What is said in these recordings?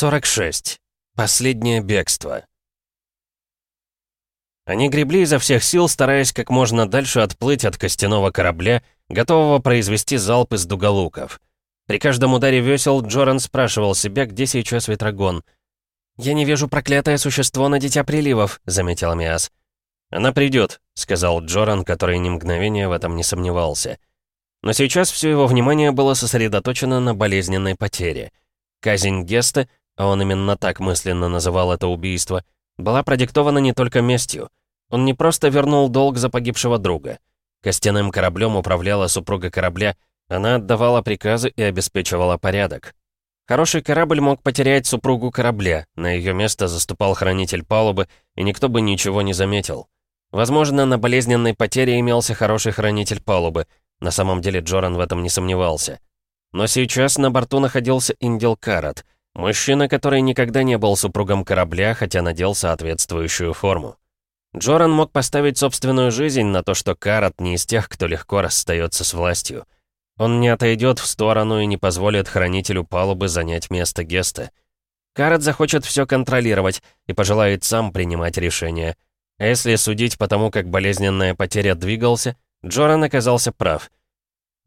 46. Последнее бегство. Они гребли изо всех сил, стараясь как можно дальше отплыть от костяного корабля, готового произвести залп из дуголуков. При каждом ударе весел Джоран спрашивал себя, где сейчас Ветрогон. «Я не вижу проклятое существо на Дитя Приливов», — заметил Миас. «Она придет», — сказал Джоран, который ни мгновения в этом не сомневался. Но сейчас все его внимание было сосредоточено на болезненной потере. Казнь Геста — а он именно так мысленно называл это убийство, была продиктована не только местью. Он не просто вернул долг за погибшего друга. Костяным кораблем управляла супруга корабля, она отдавала приказы и обеспечивала порядок. Хороший корабль мог потерять супругу корабля, на ее место заступал хранитель палубы, и никто бы ничего не заметил. Возможно, на болезненной потере имелся хороший хранитель палубы, на самом деле Джоран в этом не сомневался. Но сейчас на борту находился Индил Карат — Мужчина, который никогда не был супругом корабля, хотя надел соответствующую форму. Джоран мог поставить собственную жизнь на то, что Карат не из тех, кто легко расстается с властью. Он не отойдет в сторону и не позволит хранителю палубы занять место Геста. Карат захочет все контролировать и пожелает сам принимать решения. А если судить по тому, как болезненная потеря двигался, Джоран оказался прав —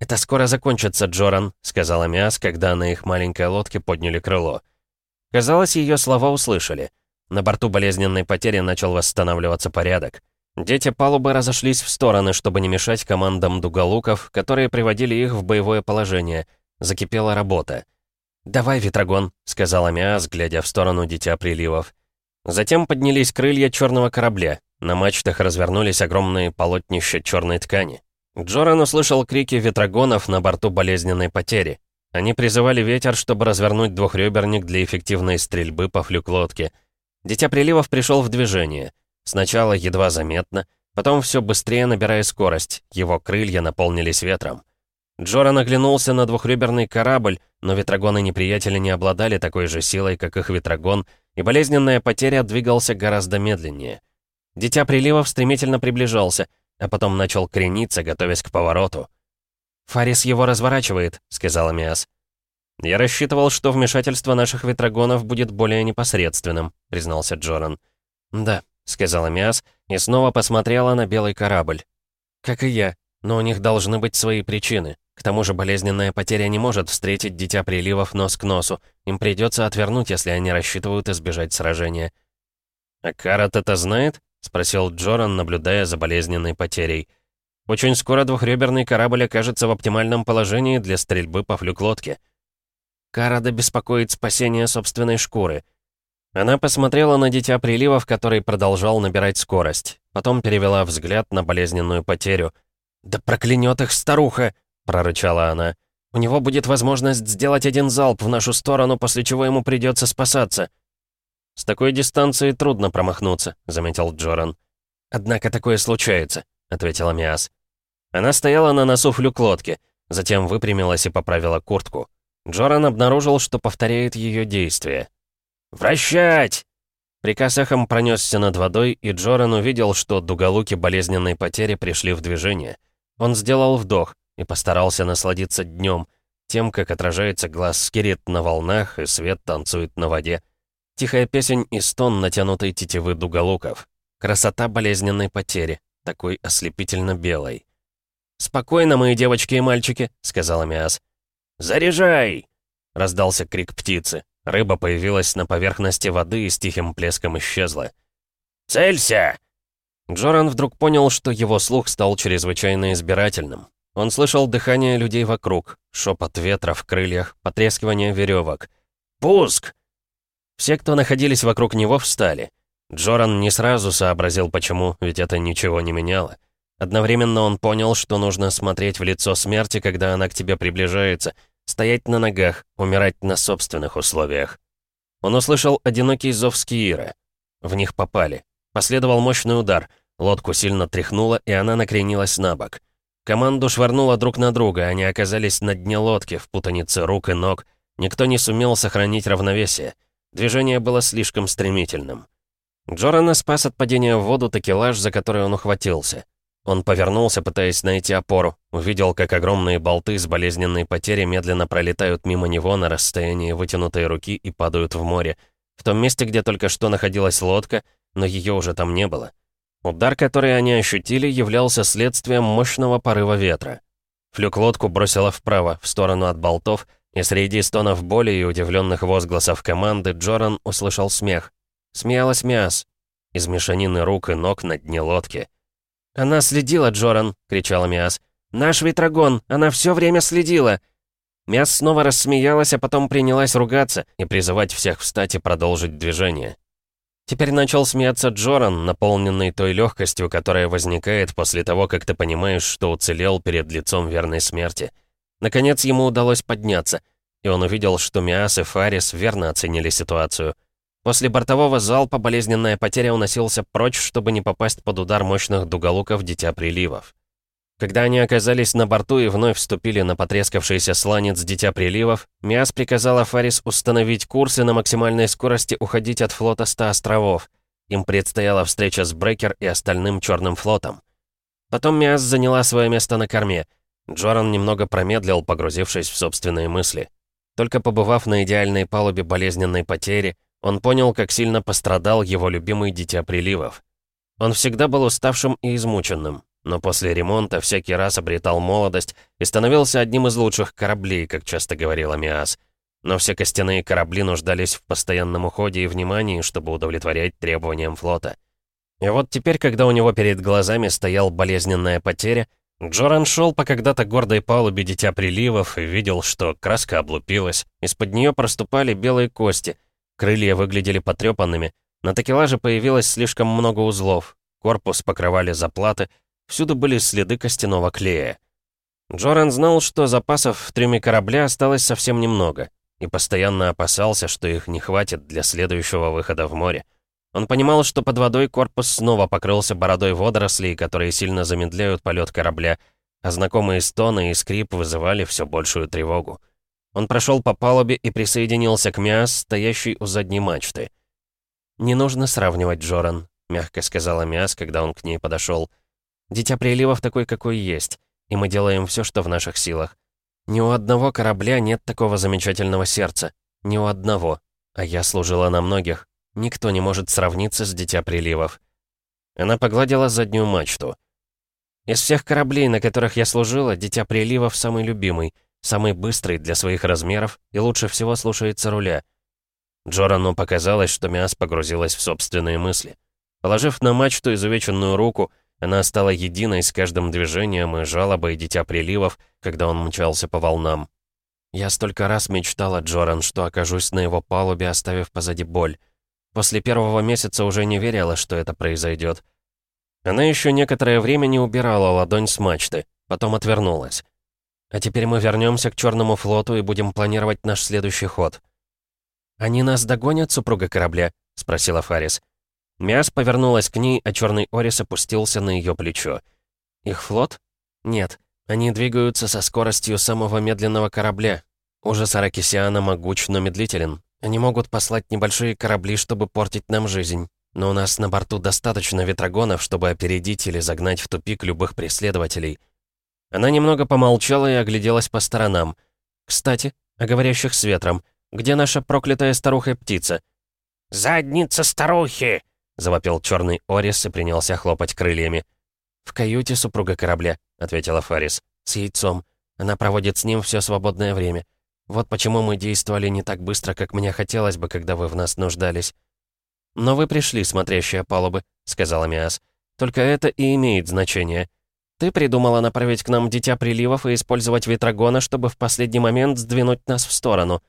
«Это скоро закончится, Джоран», — сказала Миас, когда на их маленькой лодке подняли крыло. Казалось, ее слова услышали. На борту болезненной потери начал восстанавливаться порядок. Дети палубы разошлись в стороны, чтобы не мешать командам дуголуков, которые приводили их в боевое положение. Закипела работа. «Давай, Ветрогон», — сказала Миас, глядя в сторону Дитя Приливов. Затем поднялись крылья черного корабля. На мачтах развернулись огромные полотнища черной ткани. Джоран услышал крики ветрогонов на борту болезненной потери. Они призывали ветер, чтобы развернуть двухреберник для эффективной стрельбы по флюк-лодке. Дитя приливов пришел в движение. Сначала едва заметно, потом все быстрее набирая скорость, его крылья наполнились ветром. Джоран оглянулся на двухреберный корабль, но ветрогоны-неприятели не обладали такой же силой, как их ветрогон, и болезненная потеря двигался гораздо медленнее. Дитя приливов стремительно приближался — а потом начал крениться, готовясь к повороту. «Фарис его разворачивает», — сказал Миас. «Я рассчитывал, что вмешательство наших ветрогонов будет более непосредственным», — признался Джоран. «Да», — сказала Миас и снова посмотрела на белый корабль. «Как и я, но у них должны быть свои причины. К тому же болезненная потеря не может встретить дитя приливов нос к носу. Им придется отвернуть, если они рассчитывают избежать сражения». «А Карат это знает?» — спросил Джоран, наблюдая за болезненной потерей. «Очень скоро двухреберный корабль окажется в оптимальном положении для стрельбы по флюк-лодке». Карада беспокоит спасение собственной шкуры. Она посмотрела на Дитя Приливов, который продолжал набирать скорость. Потом перевела взгляд на болезненную потерю. «Да проклянет их старуха!» — прорычала она. «У него будет возможность сделать один залп в нашу сторону, после чего ему придется спасаться». «С такой дистанции трудно промахнуться», — заметил Джоран. «Однако такое случается», — ответила Миас. Она стояла на носу флюк лодки, затем выпрямилась и поправила куртку. Джоран обнаружил, что повторяет ее действия. «Вращать!» Приказ эхом пронесся над водой, и Джоран увидел, что дуголуки болезненной потери пришли в движение. Он сделал вдох и постарался насладиться днем, тем, как отражается глаз скирит на волнах и свет танцует на воде. Тихая песень и стон натянутой тетивы дуголуков. Красота болезненной потери, такой ослепительно белой. «Спокойно, мои девочки и мальчики», — сказал Амиас. «Заряжай!» — раздался крик птицы. Рыба появилась на поверхности воды и с тихим плеском исчезла. «Целься!» Джоран вдруг понял, что его слух стал чрезвычайно избирательным. Он слышал дыхание людей вокруг, шепот ветра в крыльях, потрескивание веревок. «Пуск!» Все, кто находились вокруг него, встали. Джоран не сразу сообразил, почему, ведь это ничего не меняло. Одновременно он понял, что нужно смотреть в лицо смерти, когда она к тебе приближается, стоять на ногах, умирать на собственных условиях. Он услышал одинокий зов Скиира. В них попали. Последовал мощный удар. Лодку сильно тряхнуло, и она накренилась на бок. Команду швырнуло друг на друга, они оказались на дне лодки, в путанице рук и ног. Никто не сумел сохранить равновесие. Движение было слишком стремительным. Джорана спас от падения в воду такелаж, за который он ухватился. Он повернулся, пытаясь найти опору, увидел, как огромные болты с болезненной потерей медленно пролетают мимо него на расстоянии вытянутой руки и падают в море, в том месте, где только что находилась лодка, но ее уже там не было. Удар, который они ощутили, являлся следствием мощного порыва ветра. Флюк лодку бросила вправо, в сторону от болтов, и среди стонов боли и удивленных возгласов команды Джоран услышал смех. Смеялась Миас. Из мешанины рук и ног на дне лодки. «Она следила, Джоран!» — кричала Миас. «Наш Витрагон, Она все время следила!» Миас снова рассмеялась, а потом принялась ругаться и призывать всех встать и продолжить движение. Теперь начал смеяться Джоран, наполненный той легкостью, которая возникает после того, как ты понимаешь, что уцелел перед лицом верной смерти — Наконец ему удалось подняться, и он увидел, что Миас и Фарис верно оценили ситуацию. После бортового залпа болезненная потеря уносился прочь, чтобы не попасть под удар мощных дуголуков Дитя Приливов. Когда они оказались на борту и вновь вступили на потрескавшийся сланец Дитя Приливов, Миас приказала Фарис установить курс и на максимальной скорости уходить от флота 100 островов. Им предстояла встреча с Брекер и остальным Черным флотом. Потом Миас заняла свое место на корме — Джоран немного промедлил, погрузившись в собственные мысли. Только побывав на идеальной палубе болезненной потери, он понял, как сильно пострадал его любимый Дитя Приливов. Он всегда был уставшим и измученным, но после ремонта всякий раз обретал молодость и становился одним из лучших кораблей, как часто говорила Миас. Но все костяные корабли нуждались в постоянном уходе и внимании, чтобы удовлетворять требованиям флота. И вот теперь, когда у него перед глазами стоял болезненная потеря, Джоран шел по когда-то гордой палубе Дитя Приливов и видел, что краска облупилась. Из-под нее проступали белые кости. Крылья выглядели потрепанными. На такелаже появилось слишком много узлов. Корпус покрывали заплаты. Всюду были следы костяного клея. Джоран знал, что запасов в трюме корабля осталось совсем немного. И постоянно опасался, что их не хватит для следующего выхода в море. Он понимал, что под водой корпус снова покрылся бородой водорослей, которые сильно замедляют полет корабля, а знакомые стоны и скрип вызывали все большую тревогу. Он прошел по палубе и присоединился к Миас, стоящей у задней мачты. «Не нужно сравнивать, Джоран», — мягко сказала Миас, когда он к ней подошел. «Дитя приливов такой, какой есть, и мы делаем все, что в наших силах. Ни у одного корабля нет такого замечательного сердца. Ни у одного. А я служила на многих. Никто не может сравниться с Дитя Приливов. Она погладила заднюю мачту. Из всех кораблей, на которых я служила, Дитя Приливов самый любимый, самый быстрый для своих размеров и лучше всего слушается руля. Джорану показалось, что Миас погрузилась в собственные мысли. Положив на мачту изувеченную руку, она стала единой с каждым движением и жалобой Дитя Приливов, когда он мчался по волнам. Я столько раз мечтала, Джоран, что окажусь на его палубе, оставив позади боль. После первого месяца уже не верила, что это произойдет. Она еще некоторое время не убирала ладонь с мачты, потом отвернулась. А теперь мы вернемся к Черному флоту и будем планировать наш следующий ход. «Они нас догонят, супруга корабля?» — спросила Фарис. Мяс повернулась к ней, а Черный Орис опустился на ее плечо. «Их флот? Нет. Они двигаются со скоростью самого медленного корабля. Уже Саракисиана могуч, но медлителен. Они могут послать небольшие корабли, чтобы портить нам жизнь. Но у нас на борту достаточно ветрогонов, чтобы опередить или загнать в тупик любых преследователей. Она немного помолчала и огляделась по сторонам. «Кстати, о говорящих с ветром. Где наша проклятая старуха-птица?» «Задница старухи!» — завопил черный Орис и принялся хлопать крыльями. «В каюте супруга корабля», — ответила Фарис. «С яйцом. Она проводит с ним все свободное время. Вот почему мы действовали не так быстро, как мне хотелось бы, когда вы в нас нуждались. «Но вы пришли, смотрящая палубы», — сказала Миас. «Только это и имеет значение. Ты придумала направить к нам Дитя Приливов и использовать Ветрогона, чтобы в последний момент сдвинуть нас в сторону».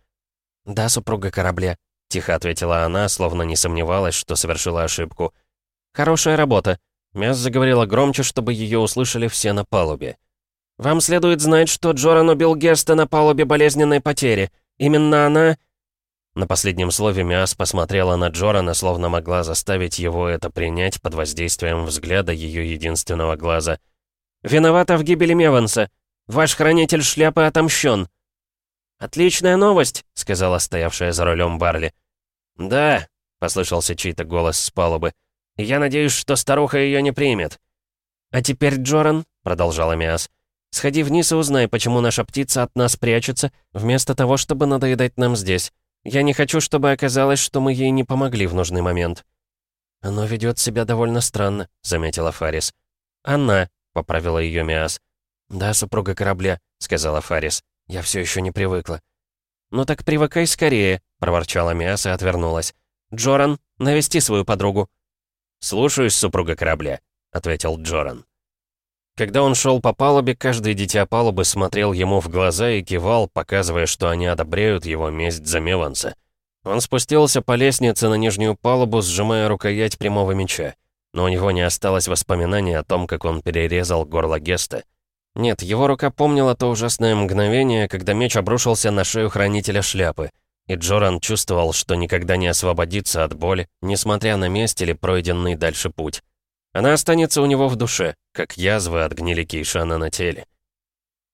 «Да, супруга корабля», — тихо ответила она, словно не сомневалась, что совершила ошибку. «Хорошая работа», — Миас заговорила громче, чтобы ее услышали все на палубе. Вам следует знать, что Джоран убил Герста на палубе болезненной потери. Именно она...» На последнем слове Миас посмотрела на Джорана, словно могла заставить его это принять под воздействием взгляда ее единственного глаза. «Виновата в гибели Меванса. Ваш хранитель шляпы отомщен». «Отличная новость», — сказала стоявшая за рулем Барли. «Да», — послышался чей-то голос с палубы. «Я надеюсь, что старуха ее не примет». «А теперь, Джоран», — продолжала Миас, — Сходи вниз и узнай, почему наша птица от нас прячется, вместо того, чтобы надоедать нам здесь. Я не хочу, чтобы оказалось, что мы ей не помогли в нужный момент». «Оно ведет себя довольно странно», — заметила Фарис. «Она», — поправила ее Миас. «Да, супруга корабля», — сказала Фарис. «Я все еще не привыкла». «Ну так привыкай скорее», — проворчала Миас и отвернулась. «Джоран, навести свою подругу». «Слушаюсь, супруга корабля», — ответил Джоран. Когда он шел по палубе, каждый дитя палубы смотрел ему в глаза и кивал, показывая, что они одобряют его месть за Меванса. Он спустился по лестнице на нижнюю палубу, сжимая рукоять прямого меча. Но у него не осталось воспоминаний о том, как он перерезал горло Геста. Нет, его рука помнила то ужасное мгновение, когда меч обрушился на шею хранителя шляпы. И Джоран чувствовал, что никогда не освободится от боли, несмотря на месть или пройденный дальше путь. Она останется у него в душе, как язва от гнили Кейшана на теле.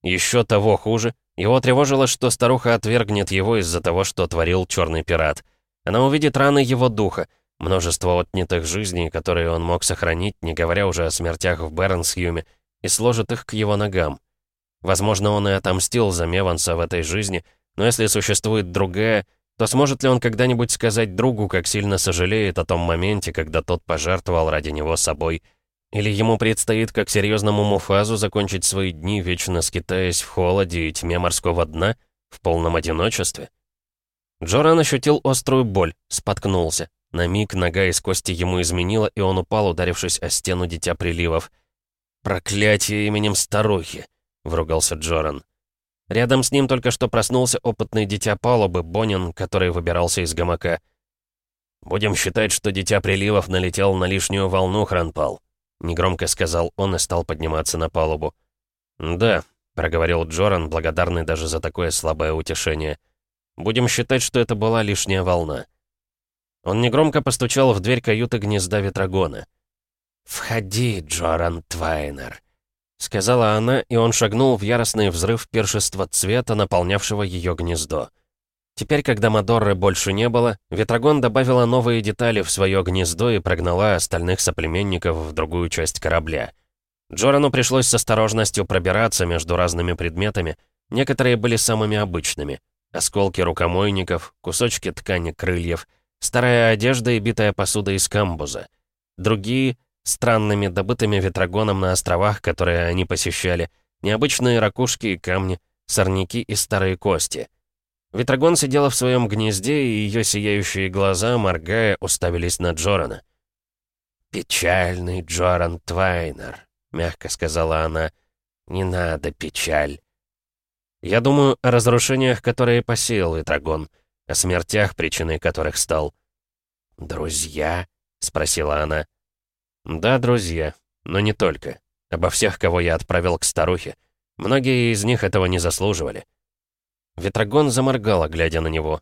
Еще того хуже, его тревожило, что старуха отвергнет его из-за того, что творил черный пират. Она увидит раны его духа, множество отнятых жизней, которые он мог сохранить, не говоря уже о смертях в Бернсхьюме, и сложит их к его ногам. Возможно, он и отомстил за Меванса в этой жизни, но если существует другая, то сможет ли он когда-нибудь сказать другу, как сильно сожалеет о том моменте, когда тот пожертвовал ради него собой? Или ему предстоит, как серьезному Муфазу, закончить свои дни, вечно скитаясь в холоде и тьме морского дна, в полном одиночестве? Джоран ощутил острую боль, споткнулся. На миг нога из кости ему изменила, и он упал, ударившись о стену Дитя Приливов. «Проклятие именем старухи!» — вругался Джоран. Рядом с ним только что проснулся опытный дитя палубы, Бонин, который выбирался из гамака. «Будем считать, что дитя приливов налетел на лишнюю волну, Хранпал», — негромко сказал он и стал подниматься на палубу. «Да», — проговорил Джоран, благодарный даже за такое слабое утешение. «Будем считать, что это была лишняя волна». Он негромко постучал в дверь каюты гнезда Ветрогона. «Входи, Джоран Твайнер», — сказала она, и он шагнул в яростный взрыв першества цвета, наполнявшего ее гнездо. Теперь, когда Мадорры больше не было, Ветрогон добавила новые детали в свое гнездо и прогнала остальных соплеменников в другую часть корабля. Джорану пришлось с осторожностью пробираться между разными предметами, некоторые были самыми обычными — осколки рукомойников, кусочки ткани крыльев, старая одежда и битая посуда из камбуза. Другие — странными, добытыми ветрогоном на островах, которые они посещали, необычные ракушки и камни, сорняки и старые кости. Ветрогон сидела в своем гнезде, и ее сияющие глаза, моргая, уставились на Джорана. «Печальный Джоран Твайнер», — мягко сказала она. «Не надо печаль». «Я думаю о разрушениях, которые посеял Ветрогон, о смертях, причиной которых стал». «Друзья?» — спросила она. Да, друзья, но не только. Обо всех, кого я отправил к старухе. Многие из них этого не заслуживали. Ветрогон заморгала, глядя на него.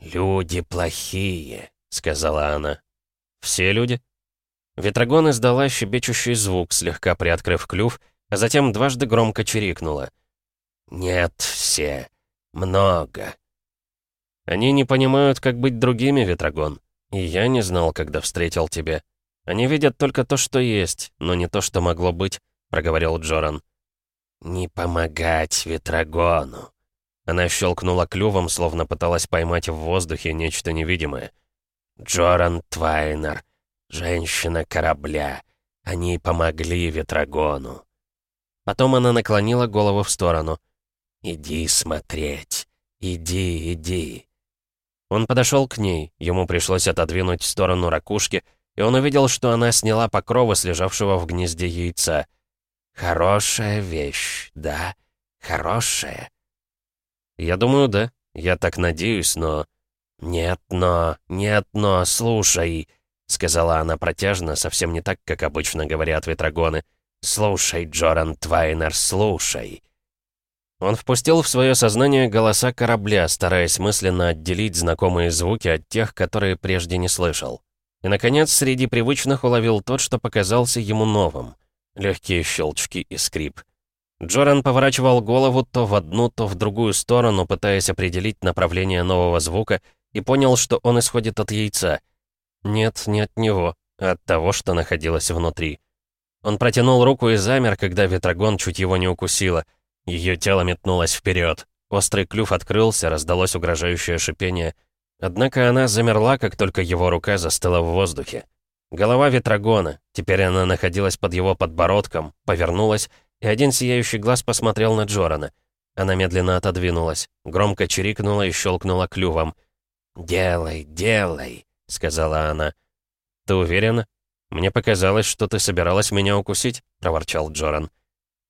«Люди плохие», — сказала она. «Все люди?» Ветрогон издала щебечущий звук, слегка приоткрыв клюв, а затем дважды громко чирикнула. «Нет, все. Много». «Они не понимают, как быть другими, Ветрогон. И я не знал, когда встретил тебя». «Они видят только то, что есть, но не то, что могло быть», — проговорил Джоран. «Не помогать Ветрогону!» Она щелкнула клювом, словно пыталась поймать в воздухе нечто невидимое. «Джоран Твайнер, женщина корабля, они помогли Ветрогону». Потом она наклонила голову в сторону. «Иди смотреть, иди, иди». Он подошел к ней, ему пришлось отодвинуть в сторону ракушки — и он увидел, что она сняла покровы, с лежавшего в гнезде яйца. «Хорошая вещь, да? Хорошая?» «Я думаю, да. Я так надеюсь, но...» «Нет, но... Нет, но... Слушай...» — сказала она протяжно, совсем не так, как обычно говорят ветрогоны. «Слушай, Джоран Твайнер, слушай!» Он впустил в свое сознание голоса корабля, стараясь мысленно отделить знакомые звуки от тех, которые прежде не слышал. И, наконец, среди привычных уловил тот, что показался ему новым. Легкие щелчки и скрип. Джоран поворачивал голову то в одну, то в другую сторону, пытаясь определить направление нового звука, и понял, что он исходит от яйца. Нет, не от него, а от того, что находилось внутри. Он протянул руку и замер, когда ветрогон чуть его не укусила. Ее тело метнулось вперед. Острый клюв открылся, раздалось угрожающее шипение — Однако она замерла, как только его рука застыла в воздухе. Голова Ветрогона, теперь она находилась под его подбородком, повернулась, и один сияющий глаз посмотрел на Джорана. Она медленно отодвинулась, громко чирикнула и щелкнула клювом. «Делай, делай», — сказала она. «Ты уверена? Мне показалось, что ты собиралась меня укусить», — проворчал Джоран.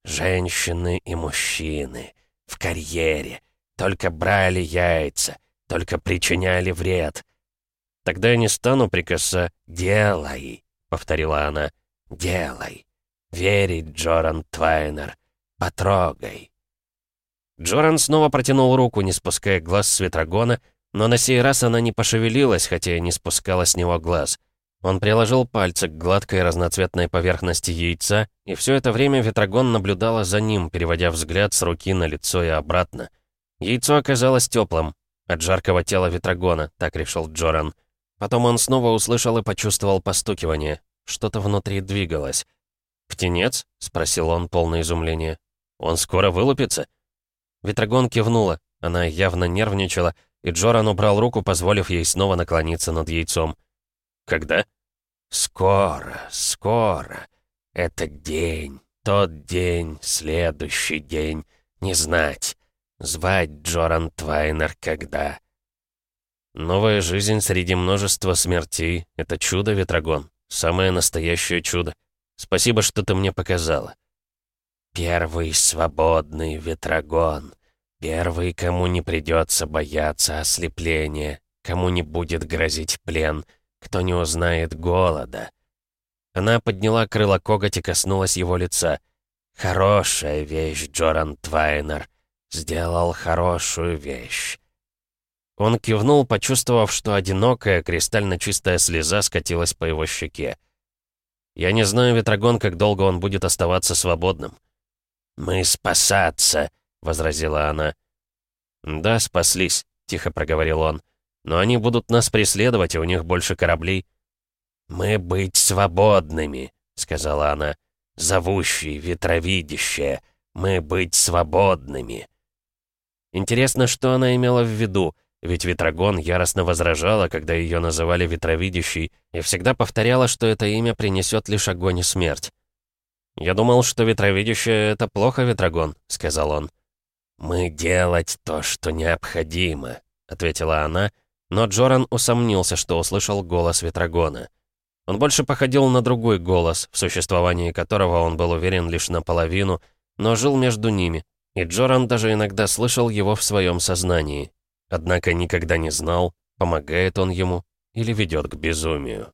«Женщины и мужчины. В карьере. Только брали яйца только причиняли вред. Тогда я не стану прикаса... «Делай», — повторила она, — «делай. Верить, Джоран Твайнер. Потрогай». Джоран снова протянул руку, не спуская глаз с ветрогона, но на сей раз она не пошевелилась, хотя и не спускала с него глаз. Он приложил пальцы к гладкой разноцветной поверхности яйца, и все это время ветрогон наблюдала за ним, переводя взгляд с руки на лицо и обратно. Яйцо оказалось теплым, от жаркого тела Ветрогона, так решил Джоран. Потом он снова услышал и почувствовал постукивание. Что-то внутри двигалось. «Птенец?» — спросил он, полное изумление. «Он скоро вылупится?» Ветрогон кивнула. Она явно нервничала, и Джоран убрал руку, позволив ей снова наклониться над яйцом. «Когда?» «Скоро, скоро. Этот день, тот день, следующий день. Не знать звать Джоран Твайнер когда. Новая жизнь среди множества смертей — это чудо, Ветрогон. Самое настоящее чудо. Спасибо, что ты мне показала. Первый свободный Ветрогон. Первый, кому не придется бояться ослепления, кому не будет грозить плен, кто не узнает голода. Она подняла крыло коготь и коснулась его лица. «Хорошая вещь, Джоран Твайнер сделал хорошую вещь». Он кивнул, почувствовав, что одинокая, кристально чистая слеза скатилась по его щеке. «Я не знаю, Ветрогон, как долго он будет оставаться свободным». «Мы спасаться», — возразила она. «Да, спаслись», — тихо проговорил он. «Но они будут нас преследовать, и у них больше кораблей». «Мы быть свободными», — сказала она. «Зовущий, ветровидящее, мы быть свободными». Интересно, что она имела в виду, ведь Ветрогон яростно возражала, когда ее называли Ветровидящей, и всегда повторяла, что это имя принесет лишь огонь и смерть. «Я думал, что Ветровидящая — это плохо, Ветрогон», — сказал он. «Мы делать то, что необходимо», — ответила она, но Джоран усомнился, что услышал голос Ветрогона. Он больше походил на другой голос, в существовании которого он был уверен лишь наполовину, но жил между ними, и Джоран даже иногда слышал его в своем сознании. Однако никогда не знал, помогает он ему или ведет к безумию.